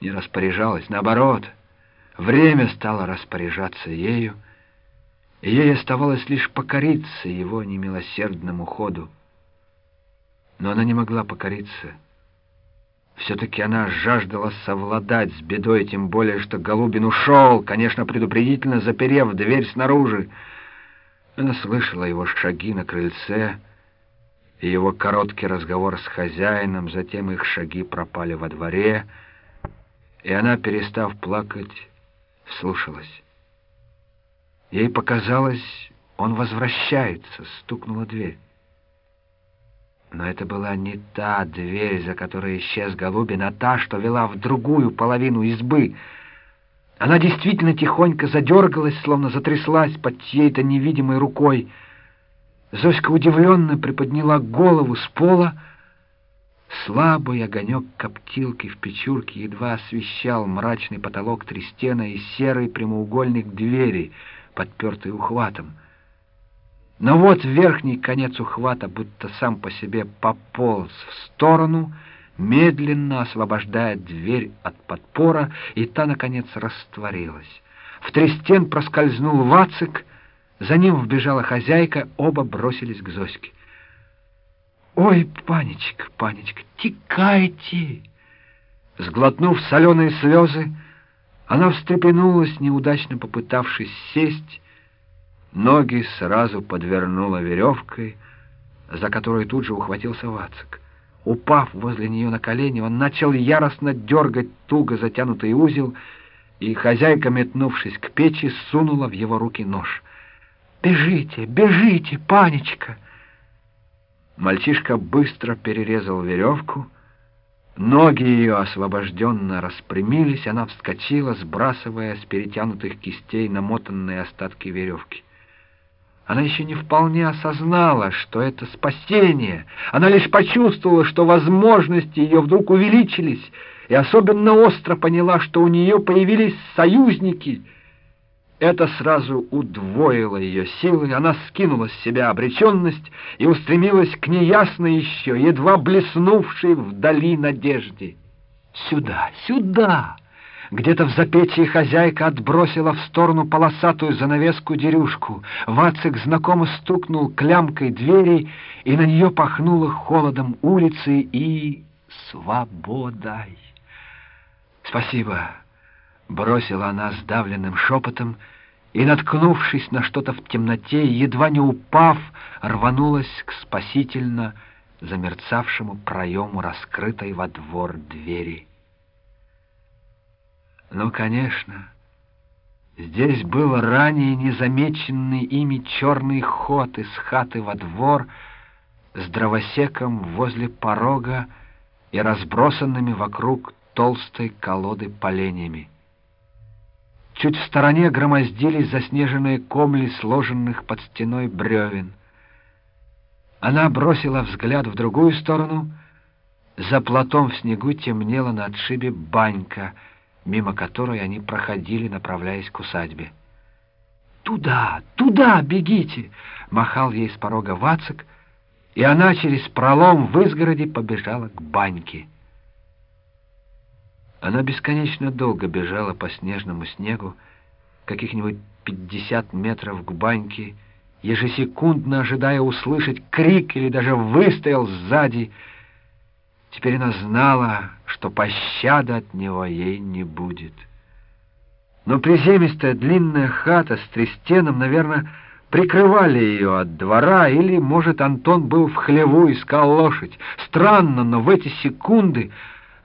не распоряжалась, наоборот, время стало распоряжаться ею, и ей оставалось лишь покориться его немилосердному ходу. Но она не могла покориться. Все-таки она жаждала совладать с бедой, тем более, что Голубин ушел, конечно, предупредительно заперев дверь снаружи. Она слышала его шаги на крыльце и его короткий разговор с хозяином, затем их шаги пропали во дворе, и она, перестав плакать, вслушалась. Ей показалось, он возвращается, стукнула дверь. Но это была не та дверь, за которой исчез Голубин, а та, что вела в другую половину избы. Она действительно тихонько задергалась, словно затряслась под чьей-то невидимой рукой. Зоська удивленно приподняла голову с пола. Слабый огонек коптилки в печурке едва освещал мрачный потолок трестена и серый прямоугольник двери, подпертый ухватом. Но вот верхний конец ухвата будто сам по себе пополз в сторону, медленно освобождая дверь от подпора, и та, наконец, растворилась. В трестен проскользнул Вацик, за ним вбежала хозяйка, оба бросились к Зоське. «Ой, панечка, панечка, текайте!» Сглотнув соленые слезы, она встрепенулась, неудачно попытавшись сесть, Ноги сразу подвернула веревкой, за которой тут же ухватился Вацик. Упав возле нее на колени, он начал яростно дергать туго затянутый узел, и хозяйка, метнувшись к печи, сунула в его руки нож. «Бежите, бежите, панечка!» Мальчишка быстро перерезал веревку, ноги ее освобожденно распрямились, она вскочила, сбрасывая с перетянутых кистей намотанные остатки веревки. Она еще не вполне осознала, что это спасение. Она лишь почувствовала, что возможности ее вдруг увеличились, и особенно остро поняла, что у нее появились союзники. Это сразу удвоило ее силы, она скинула с себя обреченность и устремилась к неясной еще, едва блеснувшей вдали надежде. «Сюда, сюда!» Где-то в запечье хозяйка отбросила в сторону полосатую занавеску-дерюшку. Вацик знакомо стукнул клямкой двери, и на нее пахнуло холодом улицы и свободой. «Спасибо», — бросила она сдавленным шепотом, и, наткнувшись на что-то в темноте, едва не упав, рванулась к спасительно замерцавшему проему раскрытой во двор двери. Ну, конечно, здесь был ранее незамеченный ими черный ход из хаты во двор с дровосеком возле порога и разбросанными вокруг толстой колоды поленьями. Чуть в стороне громоздились заснеженные комли сложенных под стеной бревен. Она бросила взгляд в другую сторону. За платом в снегу темнела на отшибе банька — мимо которой они проходили, направляясь к усадьбе. «Туда, туда бегите!» — махал ей с порога Вацик, и она через пролом в изгороде побежала к баньке. Она бесконечно долго бежала по снежному снегу, каких-нибудь пятьдесят метров к баньке, ежесекундно ожидая услышать крик или даже выстрел сзади — Теперь она знала, что пощады от него ей не будет. Но приземистая длинная хата с трестеном, наверное, прикрывали ее от двора, или, может, Антон был в хлеву, искал лошадь. Странно, но в эти секунды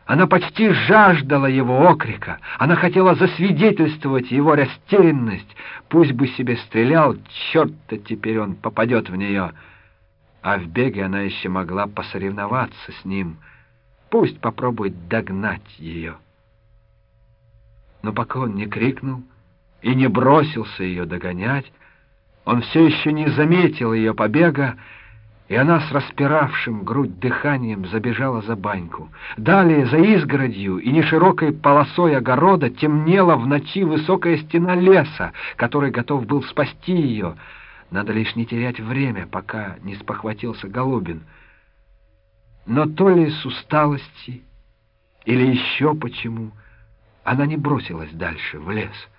она почти жаждала его окрика. Она хотела засвидетельствовать его растерянность. Пусть бы себе стрелял, черт-то теперь он попадет в нее. А в беге она еще могла посоревноваться с ним — Пусть попробует догнать ее. Но пока он не крикнул и не бросился ее догонять, он все еще не заметил ее побега, и она с распиравшим грудь дыханием забежала за баньку. Далее, за изгородью и неширокой полосой огорода темнела в ночи высокая стена леса, который готов был спасти ее. Надо лишь не терять время, пока не спохватился Голубин — но то ли с усталости, или еще почему, Она не бросилась дальше, в лес —